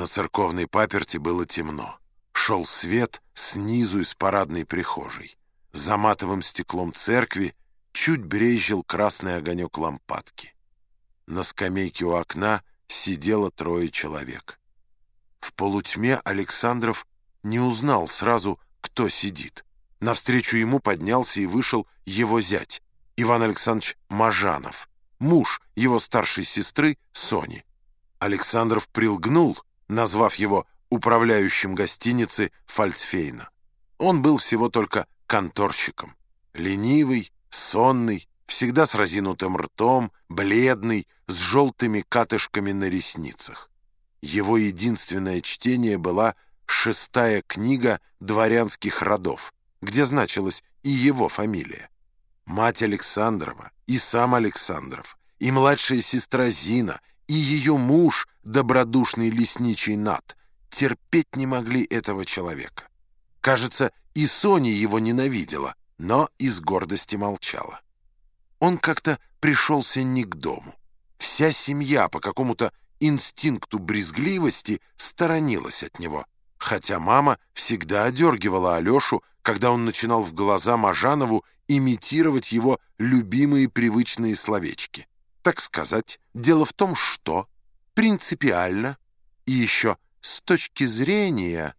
На церковной паперти было темно. Шел свет снизу из парадной прихожей. За матовым стеклом церкви чуть брезжил красный огонек лампадки. На скамейке у окна сидело трое человек. В полутьме Александров не узнал сразу, кто сидит. Навстречу ему поднялся и вышел его зять, Иван Александрович Мажанов, муж его старшей сестры Сони. Александров прилгнул, назвав его управляющим гостиницы Фальцфейна. Он был всего только конторщиком. Ленивый, сонный, всегда с разинутым ртом, бледный, с желтыми катышками на ресницах. Его единственное чтение была шестая книга дворянских родов, где значилась и его фамилия. Мать Александрова, и сам Александров, и младшая сестра Зина, и ее муж, добродушный лесничий Нат, терпеть не могли этого человека. Кажется, и Соня его ненавидела, но из гордости молчала. Он как-то пришелся не к дому. Вся семья по какому-то инстинкту брезгливости сторонилась от него, хотя мама всегда одергивала Алешу, когда он начинал в глаза Мажанову имитировать его любимые привычные словечки. Так сказать, дело в том, что принципиально и еще с точки зрения...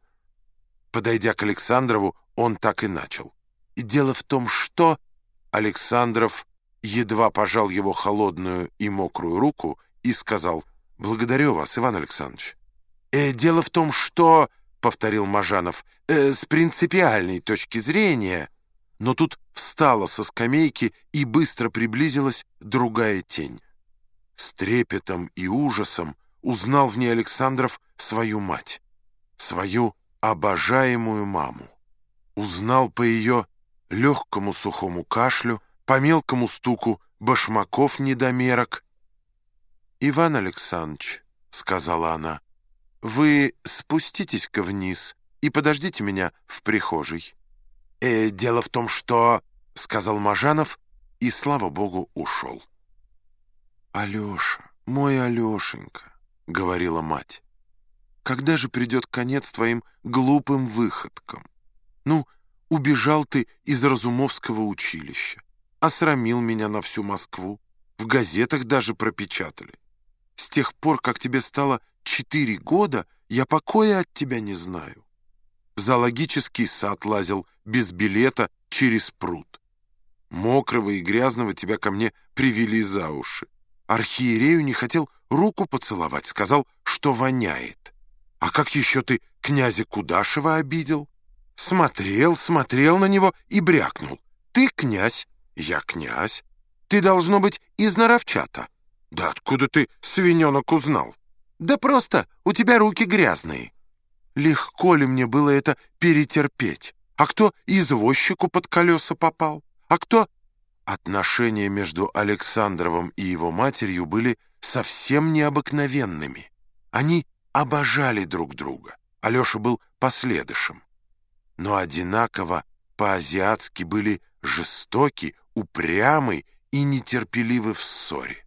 Подойдя к Александрову, он так и начал. Дело в том, что... Александров едва пожал его холодную и мокрую руку и сказал «Благодарю вас, Иван Александрович». «Э, «Дело в том, что...» — повторил Мажанов, э, «с принципиальной точки зрения...» Но тут встала со скамейки и быстро приблизилась другая тень. С трепетом и ужасом узнал в ней Александров свою мать, свою обожаемую маму. Узнал по ее легкому сухому кашлю, по мелкому стуку башмаков недомерок. «Иван Александрович», — сказала она, — «вы спуститесь-ка вниз и подождите меня в прихожей». «Э, «Дело в том, что...» — сказал Мажанов, и, слава богу, ушел. «Алеша, мой Алешенька», — говорила мать, — «когда же придет конец твоим глупым выходкам? Ну, убежал ты из Разумовского училища, осрамил меня на всю Москву, в газетах даже пропечатали. С тех пор, как тебе стало четыре года, я покоя от тебя не знаю в зоологический сад лазил без билета через пруд. Мокрого и грязного тебя ко мне привели за уши. Архиерею не хотел руку поцеловать, сказал, что воняет. А как еще ты князя Кудашева обидел? Смотрел, смотрел на него и брякнул. Ты князь, я князь. Ты, должно быть, из Наровчата. Да откуда ты, свиненок, узнал? Да просто у тебя руки грязные. Легко ли мне было это перетерпеть? А кто извозчику под колеса попал? А кто... Отношения между Александровым и его матерью были совсем необыкновенными. Они обожали друг друга. Алеша был последышем. Но одинаково по-азиатски были жестоки, упрямы и нетерпеливы в ссоре.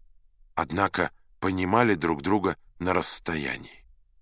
Однако понимали друг друга на расстоянии.